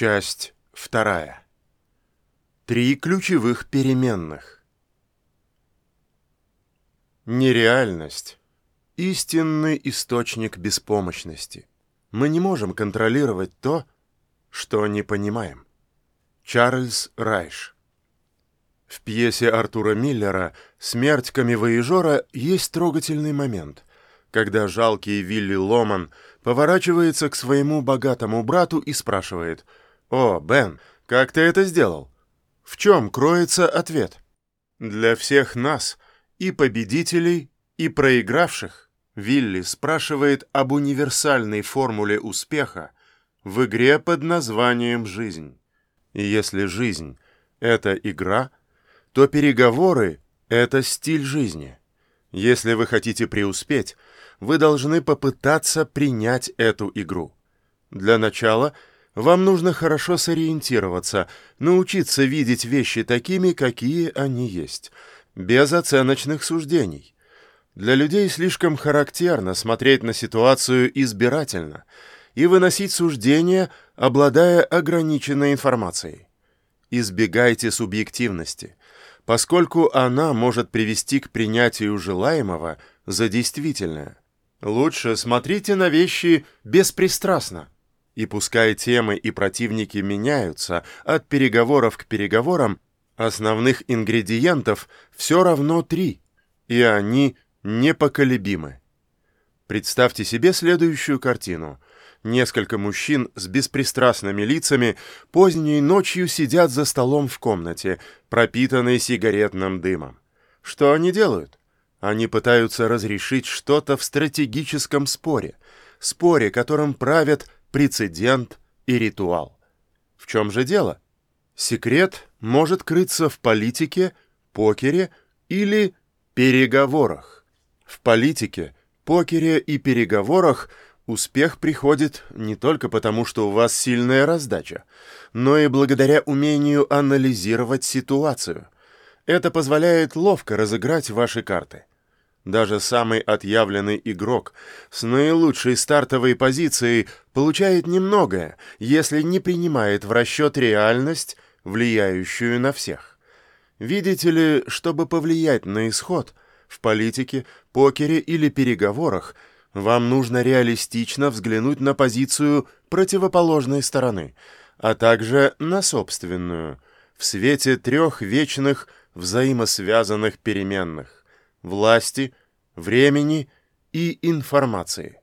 Часть вторая. Три ключевых переменных. Нереальность – истинный источник беспомощности. Мы не можем контролировать то, что не понимаем. Чарльз Райш. В пьесе Артура Миллера «Смерть камевоежора» есть трогательный момент, когда жалкий Вилли Ломан поворачивается к своему богатому брату и спрашивает «О, Бен, как ты это сделал?» В чем кроется ответ? Для всех нас, и победителей, и проигравших, Вилли спрашивает об универсальной формуле успеха в игре под названием «Жизнь». И если жизнь — это игра, то переговоры — это стиль жизни. Если вы хотите преуспеть, вы должны попытаться принять эту игру. Для начала — вам нужно хорошо сориентироваться, научиться видеть вещи такими, какие они есть, без оценочных суждений. Для людей слишком характерно смотреть на ситуацию избирательно и выносить суждения, обладая ограниченной информацией. Избегайте субъективности, поскольку она может привести к принятию желаемого за действительное. Лучше смотрите на вещи беспристрастно. И пускай темы и противники меняются от переговоров к переговорам, основных ингредиентов все равно три, и они непоколебимы. Представьте себе следующую картину. Несколько мужчин с беспристрастными лицами поздней ночью сидят за столом в комнате, пропитанной сигаретным дымом. Что они делают? Они пытаются разрешить что-то в стратегическом споре, споре, которым правят прецедент и ритуал. В чем же дело? Секрет может крыться в политике, покере или переговорах. В политике, покере и переговорах успех приходит не только потому, что у вас сильная раздача, но и благодаря умению анализировать ситуацию. Это позволяет ловко разыграть ваши карты. Даже самый отъявленный игрок с наилучшей стартовой позицией получает немногое, если не принимает в расчет реальность, влияющую на всех. Видите ли, чтобы повлиять на исход, в политике, покере или переговорах, вам нужно реалистично взглянуть на позицию противоположной стороны, а также на собственную, в свете трех вечных взаимосвязанных переменных власти, времени и информации.